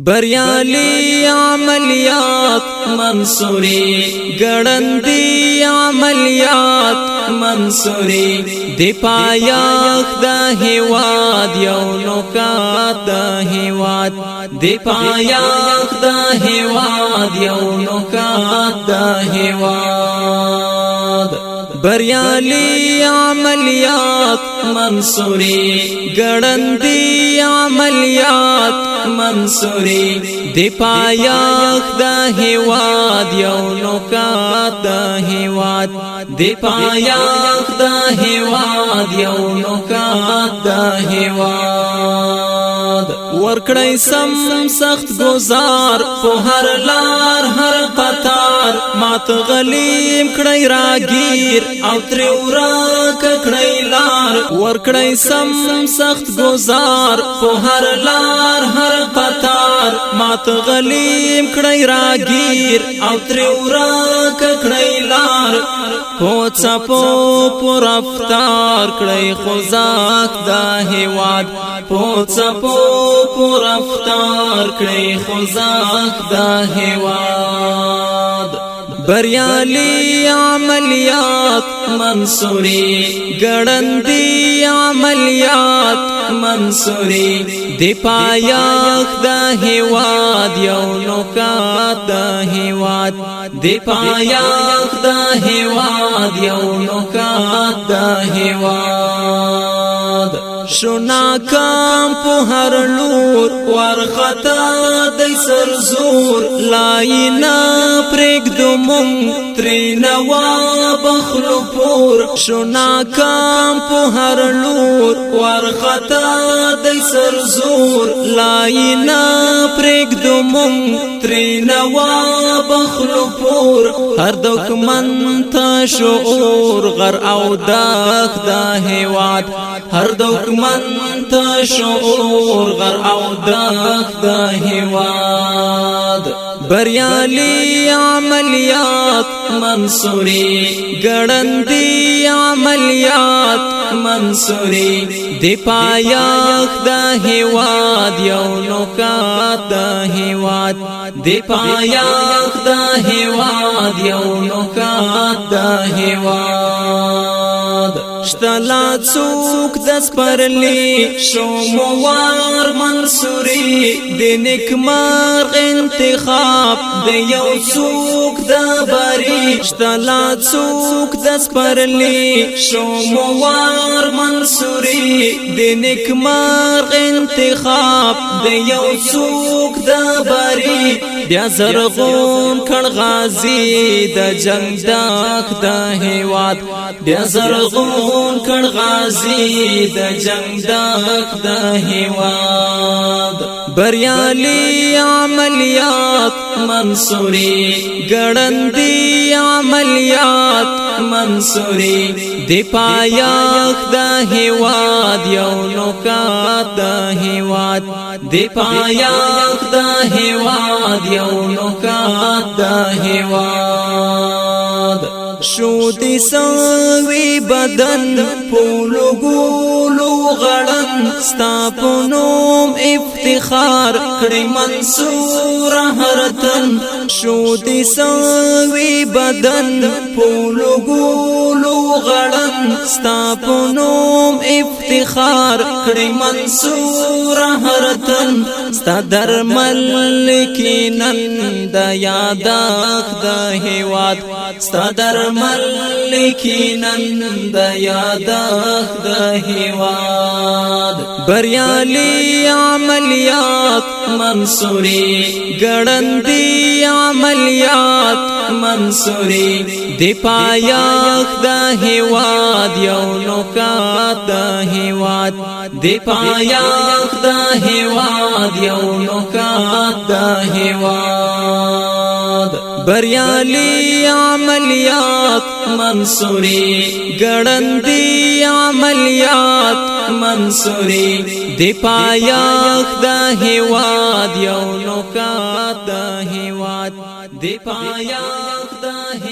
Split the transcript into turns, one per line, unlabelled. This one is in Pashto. بریالی عملیات منصوری گڑندی عملیات منصوری دی پایاخ دا هیواد یو نکات دا هیواد دی پایاخ دا هیواد یو نکات دا هیواد بریالی عملیات منصوری گڑندی عملیات منصوري دی پایخ د هواد یو نوکات د هواد دی پایخ د هواد یو نوکات د هواد ورکړی سم سخت گزار په هر لار هر قطار مات غلیم کړی راگیر او تر ورا کړی لار ورکړی سم سخت گزار په هر لار هر قطار مات غلیم کړی راگیر او تر ورا کړی پوڅه پو پر افطار کړی خزاک دا هواد پوڅه پو پر افطار کړی خزاک دا هواد بریالی عملیات منصوری گڑندی عملیات منصوری دی پایاخ دا هیواد یو نکات دا هیواد دی پایاخ دا هیواد یو نکات دا هیواد شنا کام په هر لور ورختا د سر زور لاینا پرګ دمون تری نوا بخلو پور شنا کام په هر لور ورختا د سر زور لاینا پرګ دمون تری نوا بخلو پور هر دښمن ته شعور غر او داخ دا هیواد هر دښمن ته شعور غر او داخ دا هیواد بریالی عملیات منصوری گڑندی عملیات منصوری دی پایاخ دا هیواد یو نکات دا هیواد دی پایاخ دا هیواد یو نکات دا هیواد شتلا څوک د سپرلی شو موار منصوری د نکمار غن انتخاب د یو څوک د بریښت لا څوک د سپرلی شوموار منصوري د نکمار انتخاب د یو څوک د بریښت بیا زرغون کړ غازی د جنگ داخ د هیواد بیا زرغون کړ غازی د جنگ داخ د هیواد بریالی عملیات منصوری ګړندی عملیات منصوری دی پایاخ د هیواد یو نوکات د هیواد دی پایاخ د هیواد یو نکات دا هیواد شو دې سوي بدن پولو ګولو غړ ستا په نوم افتخار کړی منصور هر تن شو دې سوي بدن پولو ګولو غړن ستا په نوم افتخار کړی منصور هر تن ستا درمل کې نن د یاداخ د هواد ستا درمل کې نن د یاداخ د هواد بریالی عملیات منصوری گڑندی عملیات منصوری دی پایاخ دا هیواد یو نکات دا هیواد دی پایاخ دا هیواد یو نکات دا هیواد بریالی عملیات منصوری گڑندی عملیات منصوری دی پایاخ دا هیواد یو نکات دا هیواد دی پایاخ دا هیواد